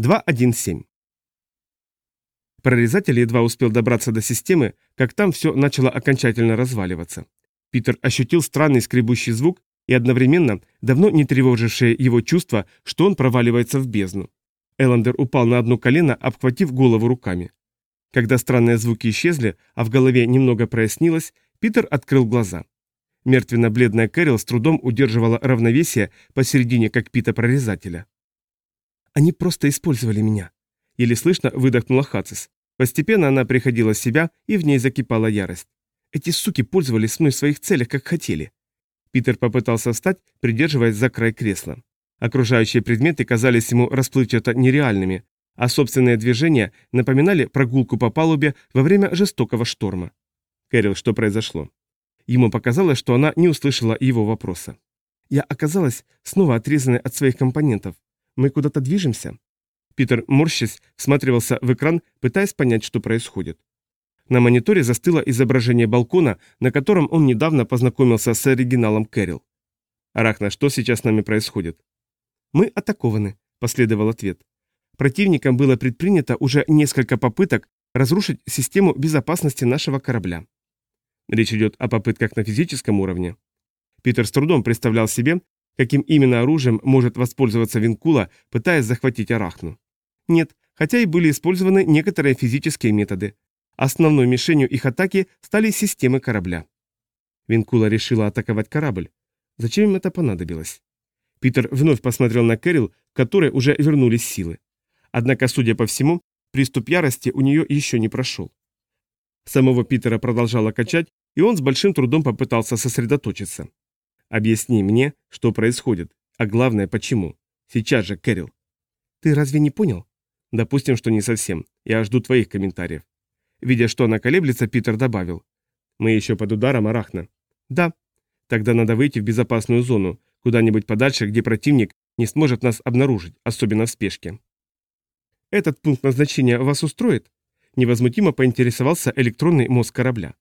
2.1.7. Прорезатель едва успел добраться до системы, как там все начало окончательно разваливаться. Питер ощутил странный скребущий звук и одновременно давно не тревожившее его чувство, что он проваливается в бездну. Эллендер упал на одно колено, обхватив голову руками. Когда странные звуки исчезли, а в голове немного прояснилось, Питер открыл глаза. Мертвенно-бледная Кэрил с трудом удерживала равновесие посередине кокпита прорезателя. «Они просто использовали меня», — еле слышно выдохнула Хацис. Постепенно она приходила в себя, и в ней закипала ярость. «Эти суки пользовались мной в своих целях, как хотели». Питер попытался встать, придерживаясь за край кресла. Окружающие предметы казались ему расплывчато нереальными, а собственные движения напоминали прогулку по палубе во время жестокого шторма. Кэрил, что произошло? Ему показалось, что она не услышала его вопроса. «Я оказалась снова отрезанной от своих компонентов. Мы куда-то движемся?» Питер, морщась, всматривался в экран, пытаясь понять, что происходит. На мониторе застыло изображение балкона, на котором он недавно познакомился с оригиналом Кэрил. «Арахна, что сейчас с нами происходит?» «Мы атакованы», — последовал ответ. Противникам было предпринято уже несколько попыток разрушить систему безопасности нашего корабля. Речь идет о попытках на физическом уровне. Питер с трудом представлял себе, каким именно оружием может воспользоваться Винкула, пытаясь захватить Арахну. Нет, хотя и были использованы некоторые физические методы. Основной мишенью их атаки стали системы корабля. Винкула решила атаковать корабль. Зачем им это понадобилось? Питер вновь посмотрел на Кэрил, которой уже вернулись силы. Однако, судя по всему, приступ ярости у нее еще не прошел. Самого Питера продолжало качать, и он с большим трудом попытался сосредоточиться. «Объясни мне, что происходит, а главное, почему. Сейчас же, Кэрил». «Ты разве не понял?» «Допустим, что не совсем. Я жду твоих комментариев». Видя, что она колеблется, Питер добавил. «Мы еще под ударом Арахна». «Да». «Тогда надо выйти в безопасную зону, куда-нибудь подальше, где противник не сможет нас обнаружить, особенно в спешке». «Этот пункт назначения вас устроит?» Невозмутимо поинтересовался электронный мозг корабля.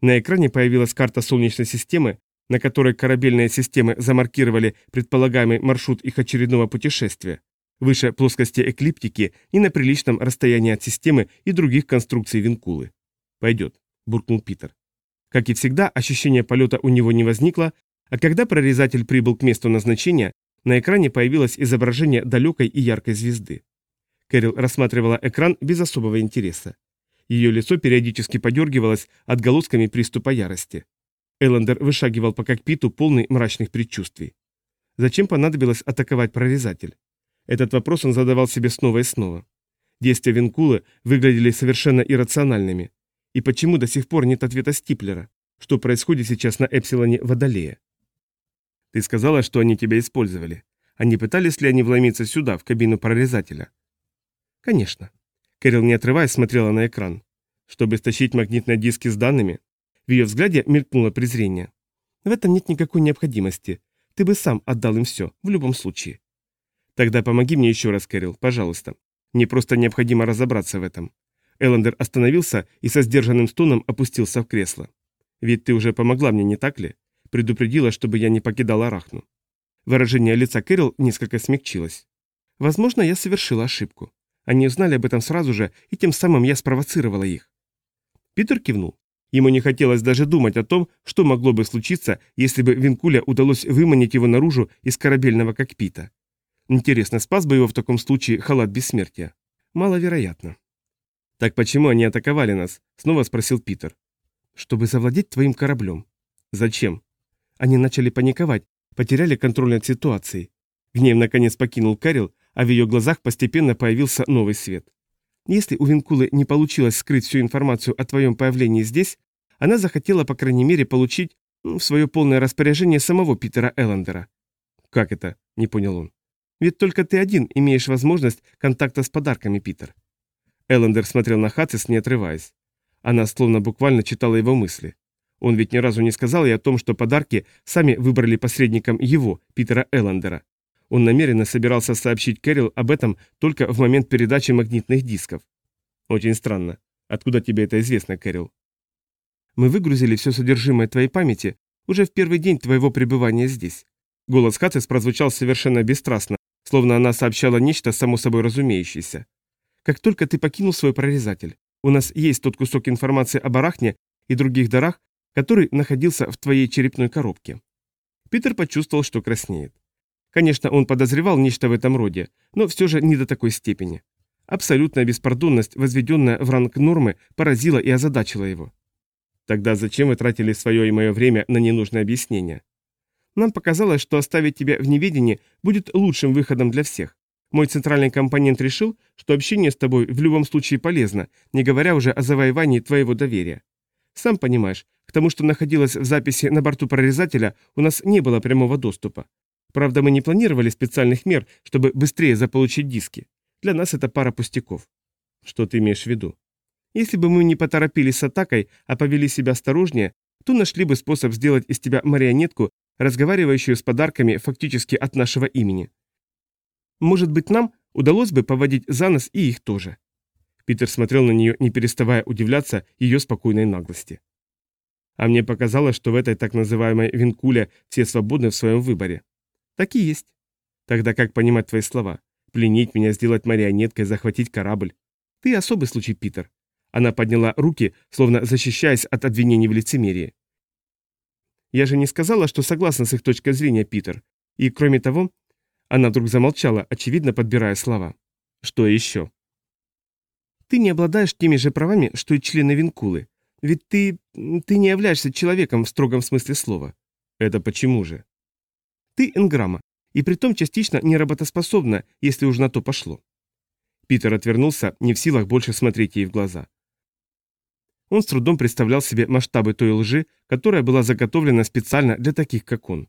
На экране появилась карта Солнечной системы, на которой корабельные системы замаркировали предполагаемый маршрут их очередного путешествия, выше плоскости эклиптики и на приличном расстоянии от системы и других конструкций Винкулы. «Пойдет», – буркнул Питер. Как и всегда, ощущение полета у него не возникло, а когда прорезатель прибыл к месту назначения, на экране появилось изображение далекой и яркой звезды. Кэрил рассматривала экран без особого интереса. Ее лицо периодически подергивалось отголосками приступа ярости. Эллендер вышагивал по кокпиту полный мрачных предчувствий. Зачем понадобилось атаковать прорезатель? Этот вопрос он задавал себе снова и снова. Действия Винкулы выглядели совершенно иррациональными. И почему до сих пор нет ответа Стиплера? Что происходит сейчас на Эпсилоне Водолея? Ты сказала, что они тебя использовали. А не пытались ли они вломиться сюда, в кабину прорезателя? Конечно. Кэрил, не отрываясь, смотрела на экран. Чтобы стащить магнитные диски с данными, в ее взгляде мелькнуло презрение. В этом нет никакой необходимости. Ты бы сам отдал им все, в любом случае. Тогда помоги мне еще раз, Кэрил, пожалуйста. Мне просто необходимо разобраться в этом. Эллендер остановился и со сдержанным стоном опустился в кресло. Ведь ты уже помогла мне, не так ли? Предупредила, чтобы я не покидал Арахну. Выражение лица Кэрил несколько смягчилось. Возможно, я совершила ошибку. Они узнали об этом сразу же, и тем самым я спровоцировала их. Питер кивнул. Ему не хотелось даже думать о том, что могло бы случиться, если бы Винкуля удалось выманить его наружу из корабельного кокпита. Интересно, спас бы его в таком случае халат бессмертия? Маловероятно. «Так почему они атаковали нас?» — снова спросил Питер. «Чтобы завладеть твоим кораблем». «Зачем?» Они начали паниковать, потеряли контроль над ситуацией. Гнев наконец покинул Карил, а в ее глазах постепенно появился новый свет. Если у Винкулы не получилось скрыть всю информацию о твоем появлении здесь, она захотела, по крайней мере, получить в свое полное распоряжение самого Питера Эллендера. «Как это?» – не понял он. «Ведь только ты один имеешь возможность контакта с подарками, Питер». Эллендер смотрел на Хацис, не отрываясь. Она словно буквально читала его мысли. Он ведь ни разу не сказал ей о том, что подарки сами выбрали посредником его, Питера Эллендера, он намеренно собирался сообщить Кэрил об этом только в момент передачи магнитных дисков. Очень странно. Откуда тебе это известно, Кэрил? Мы выгрузили все содержимое твоей памяти уже в первый день твоего пребывания здесь. Голос Хацис прозвучал совершенно бесстрастно, словно она сообщала нечто само собой разумеющееся. «Как только ты покинул свой прорезатель, у нас есть тот кусок информации об Арахне и других дарах, который находился в твоей черепной коробке». Питер почувствовал, что краснеет. Конечно, он подозревал нечто в этом роде, но все же не до такой степени. Абсолютная беспардонность, возведенная в ранг нормы, поразила и озадачила его. Тогда зачем вы тратили свое и мое время на ненужные объяснения? Нам показалось, что оставить тебя в неведении будет лучшим выходом для всех. Мой центральный компонент решил, что общение с тобой в любом случае полезно, не говоря уже о завоевании твоего доверия. Сам понимаешь, к тому, что находилось в записи на борту прорезателя, у нас не было прямого доступа. Правда, мы не планировали специальных мер, чтобы быстрее заполучить диски. Для нас это пара пустяков. Что ты имеешь в виду? Если бы мы не поторопились с атакой, а повели себя осторожнее, то нашли бы способ сделать из тебя марионетку, разговаривающую с подарками фактически от нашего имени. Может быть, нам удалось бы поводить за нос и их тоже. Питер смотрел на нее, не переставая удивляться ее спокойной наглости. А мне показалось, что в этой так называемой винкуле все свободны в своем выборе. Так и есть. Тогда как понимать твои слова? Пленить меня, сделать марионеткой, захватить корабль. Ты особый случай, Питер. Она подняла руки, словно защищаясь от обвинений в лицемерии. Я же не сказала, что согласна с их точкой зрения, Питер. И кроме того, она вдруг замолчала, очевидно подбирая слова. Что еще? Ты не обладаешь теми же правами, что и члены Винкулы. Ведь ты... ты не являешься человеком в строгом смысле слова. Это почему же? Ты энграмма, и притом частично неработоспособна, если уж на то пошло. Питер отвернулся, не в силах больше смотреть ей в глаза. Он с трудом представлял себе масштабы той лжи, которая была заготовлена специально для таких, как он.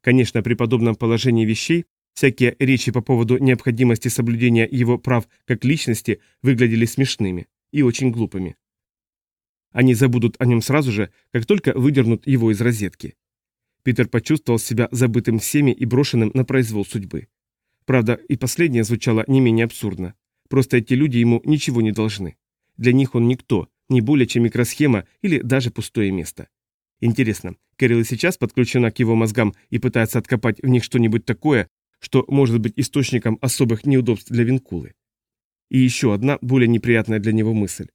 Конечно, при подобном положении вещей всякие речи по поводу необходимости соблюдения его прав как личности выглядели смешными и очень глупыми. Они забудут о нем сразу же, как только выдернут его из розетки. Питер почувствовал себя забытым всеми и брошенным на произвол судьбы. Правда, и последнее звучало не менее абсурдно. Просто эти люди ему ничего не должны. Для них он никто, не более чем микросхема или даже пустое место. Интересно, Кэрил сейчас подключена к его мозгам и пытается откопать в них что-нибудь такое, что может быть источником особых неудобств для Винкулы. И еще одна, более неприятная для него мысль.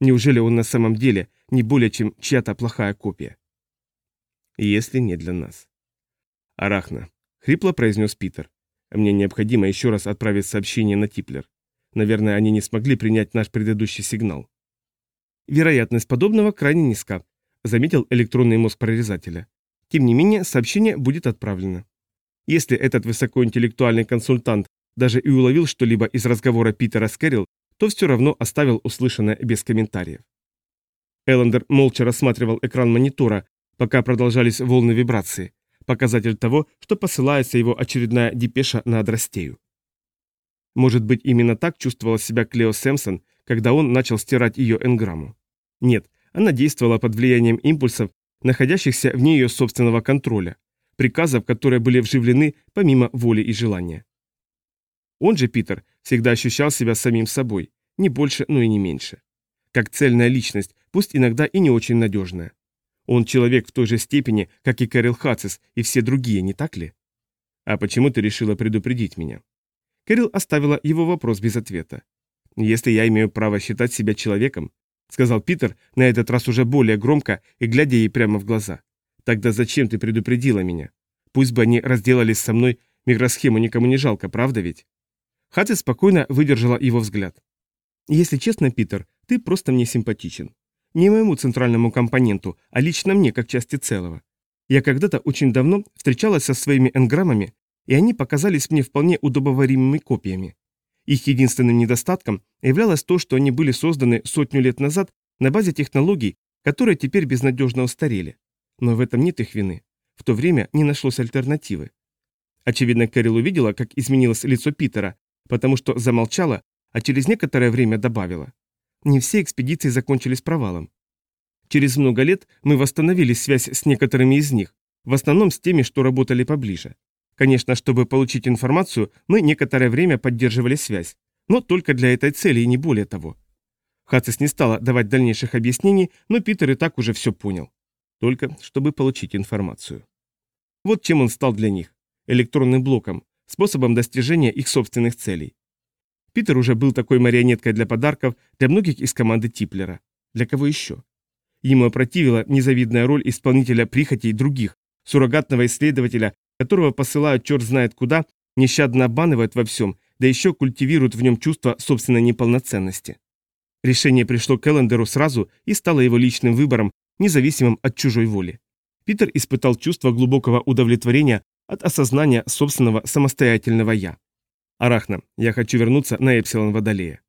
Неужели он на самом деле не более чем чья-то плохая копия? Если не для нас. Арахна, хрипло произнес Питер. Мне необходимо еще раз отправить сообщение на Типлер. Наверное, они не смогли принять наш предыдущий сигнал. Вероятность подобного крайне низка, заметил электронный мозг прорезателя. Тем не менее, сообщение будет отправлено. Если этот высокоинтеллектуальный консультант даже и уловил что-либо из разговора Питера с Кэрилл, то все равно оставил услышанное без комментариев. Эллендер молча рассматривал экран монитора, пока продолжались волны вибрации, показатель того, что посылается его очередная депеша на Адрастею. Может быть, именно так чувствовала себя Клео Сэмпсон, когда он начал стирать ее энграмму. Нет, она действовала под влиянием импульсов, находящихся вне ее собственного контроля, приказов, которые были вживлены помимо воли и желания. Он же, Питер, всегда ощущал себя самим собой, не больше, но и не меньше. Как цельная личность, пусть иногда и не очень надежная. Он человек в той же степени, как и Кэрил Хацис и все другие, не так ли? А почему ты решила предупредить меня? Кэрил оставила его вопрос без ответа. Если я имею право считать себя человеком, сказал Питер, на этот раз уже более громко и глядя ей прямо в глаза. Тогда зачем ты предупредила меня? Пусть бы они разделались со мной, микросхему никому не жалко, правда ведь? Хатти спокойно выдержала его взгляд. Если честно, Питер, ты просто мне симпатичен. Не моему центральному компоненту, а лично мне, как части целого. Я когда-то очень давно встречалась со своими энграммами, и они показались мне вполне удобоваримыми копиями. Их единственным недостатком являлось то, что они были созданы сотню лет назад на базе технологий, которые теперь безнадежно устарели. Но в этом нет их вины. В то время не нашлось альтернативы. Очевидно, Кэрил увидела, как изменилось лицо Питера, потому что замолчала, а через некоторое время добавила. Не все экспедиции закончились провалом. Через много лет мы восстановили связь с некоторыми из них, в основном с теми, что работали поближе. Конечно, чтобы получить информацию, мы некоторое время поддерживали связь, но только для этой цели и не более того. Хацис не стала давать дальнейших объяснений, но Питер и так уже все понял. Только чтобы получить информацию. Вот чем он стал для них. Электронным блоком, способом достижения их собственных целей. Питер уже был такой марионеткой для подарков для многих из команды Типлера. Для кого еще? Ему опротивила незавидная роль исполнителя прихотей других, суррогатного исследователя, которого посылают черт знает куда, нещадно обманывают во всем, да еще культивируют в нем чувство собственной неполноценности. Решение пришло к Эллендеру сразу и стало его личным выбором, независимым от чужой воли. Питер испытал чувство глубокого удовлетворения от осознания собственного самостоятельного «я». «Арахна, я хочу вернуться на Эпсилон Водолея».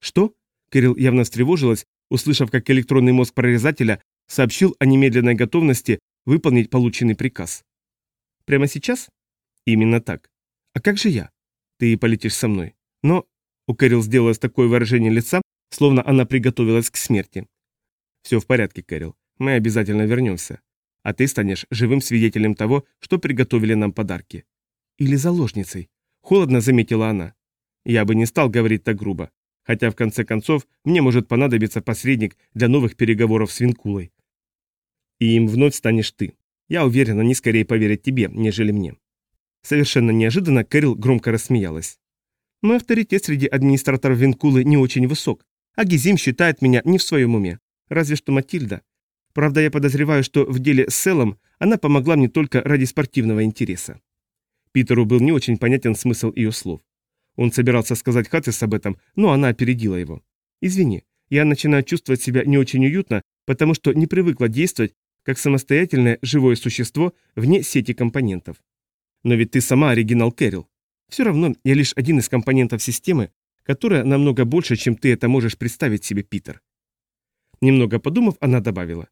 «Что?» Кирилл явно встревожилась, услышав, как электронный мозг прорезателя сообщил о немедленной готовности выполнить полученный приказ. «Прямо сейчас?» «Именно так. А как же я?» «Ты полетишь со мной». «Но...» У Кэрил сделалось такое выражение лица, словно она приготовилась к смерти. «Все в порядке, Кэрил. Мы обязательно вернемся. А ты станешь живым свидетелем того, что приготовили нам подарки». «Или заложницей», — холодно заметила она. Я бы не стал говорить так грубо, хотя в конце концов мне может понадобиться посредник для новых переговоров с Винкулой. И им вновь станешь ты. Я уверен, они скорее поверят тебе, нежели мне. Совершенно неожиданно Кэрил громко рассмеялась. Мой авторитет среди администраторов Винкулы не очень высок, а Гизим считает меня не в своем уме. Разве что Матильда. Правда, я подозреваю, что в деле с Селом она помогла мне только ради спортивного интереса. Питеру был не очень понятен смысл ее слов. Он собирался сказать Хатис об этом, но она опередила его. «Извини, я начинаю чувствовать себя не очень уютно, потому что не привыкла действовать как самостоятельное живое существо вне сети компонентов. Но ведь ты сама оригинал Кэрил. Все равно я лишь один из компонентов системы, которая намного больше, чем ты это можешь представить себе, Питер. Немного подумав, она добавила.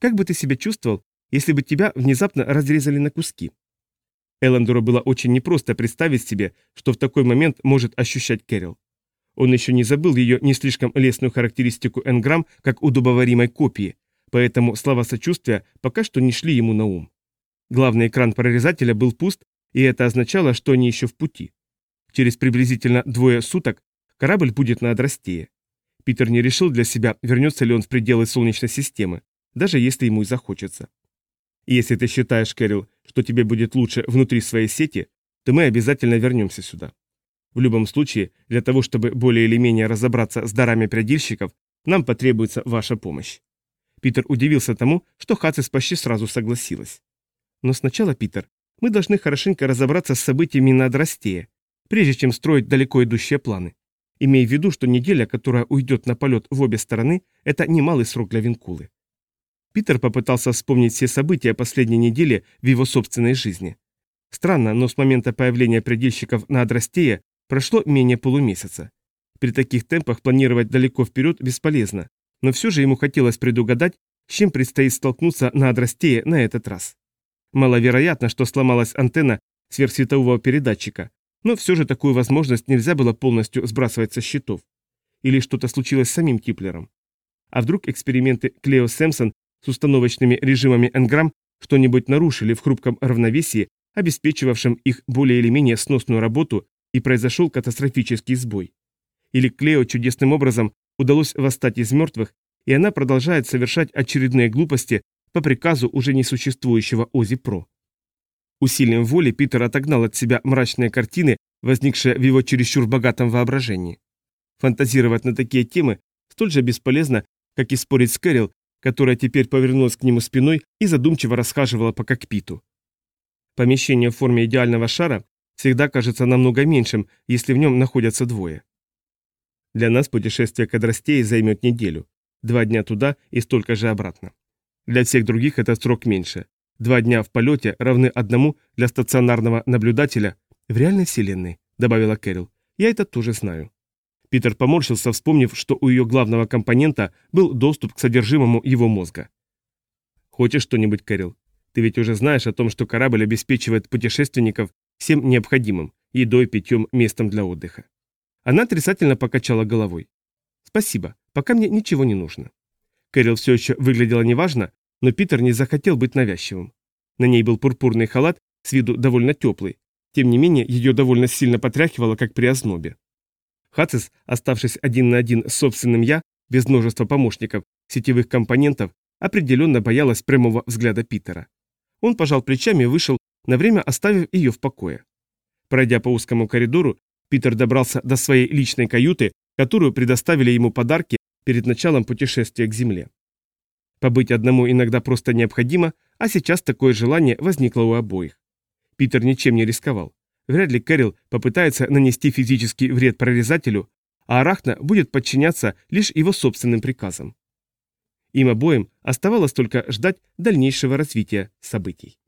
Как бы ты себя чувствовал, если бы тебя внезапно разрезали на куски? Эллендору было очень непросто представить себе, что в такой момент может ощущать Кэрил. Он еще не забыл ее не слишком лестную характеристику энграмм как удобоваримой копии, поэтому слова сочувствия пока что не шли ему на ум. Главный экран прорезателя был пуст, и это означало, что они еще в пути. Через приблизительно двое суток корабль будет на Адрастее. Питер не решил для себя, вернется ли он в пределы Солнечной системы, даже если ему и захочется. Если ты считаешь, Кэрил, что тебе будет лучше внутри своей сети, то мы обязательно вернемся сюда. В любом случае, для того, чтобы более или менее разобраться с дарами предельщиков, нам потребуется ваша помощь. Питер удивился тому, что Хацис почти сразу согласилась. Но сначала, Питер, мы должны хорошенько разобраться с событиями на Адрастее, прежде чем строить далеко идущие планы. Имей в виду, что неделя, которая уйдет на полет в обе стороны, это немалый срок для Винкулы. Питер попытался вспомнить все события последней недели в его собственной жизни. Странно, но с момента появления предельщиков на Адрастее прошло менее полумесяца. При таких темпах планировать далеко вперед бесполезно, но все же ему хотелось предугадать, с чем предстоит столкнуться на Адрастее на этот раз. Маловероятно, что сломалась антенна сверхсветового передатчика, но все же такую возможность нельзя было полностью сбрасывать со счетов. Или что-то случилось с самим Типлером. А вдруг эксперименты Клео Сэмпсон с установочными режимами Энграмм что-нибудь нарушили в хрупком равновесии, обеспечивавшем их более или менее сносную работу, и произошел катастрофический сбой. Или Клео чудесным образом удалось восстать из мертвых, и она продолжает совершать очередные глупости по приказу уже несуществующего Ози Про. Усилием воли Питер отогнал от себя мрачные картины, возникшие в его чересчур богатом воображении. Фантазировать на такие темы столь же бесполезно, как и спорить с Кэрил, которая теперь повернулась к нему спиной и задумчиво расхаживала по кокпиту. Помещение в форме идеального шара всегда кажется намного меньшим, если в нем находятся двое. Для нас путешествие к Адрастее займет неделю. Два дня туда и столько же обратно. Для всех других этот срок меньше. Два дня в полете равны одному для стационарного наблюдателя в реальной вселенной, добавила Кэрил. Я это тоже знаю. Питер поморщился, вспомнив, что у ее главного компонента был доступ к содержимому его мозга. «Хочешь что-нибудь, Кэрил? Ты ведь уже знаешь о том, что корабль обеспечивает путешественников всем необходимым – едой, питьем, местом для отдыха». Она отрицательно покачала головой. «Спасибо, пока мне ничего не нужно». Кэрил все еще выглядела неважно, но Питер не захотел быть навязчивым. На ней был пурпурный халат, с виду довольно теплый. Тем не менее, ее довольно сильно потряхивало, как при ознобе. Хацис, оставшись один на один с собственным «я», без множества помощников, сетевых компонентов, определенно боялась прямого взгляда Питера. Он пожал плечами и вышел, на время оставив ее в покое. Пройдя по узкому коридору, Питер добрался до своей личной каюты, которую предоставили ему подарки перед началом путешествия к Земле. Побыть одному иногда просто необходимо, а сейчас такое желание возникло у обоих. Питер ничем не рисковал. Вряд ли Кэрил попытается нанести физический вред прорезателю, а Арахна будет подчиняться лишь его собственным приказам. Им обоим оставалось только ждать дальнейшего развития событий.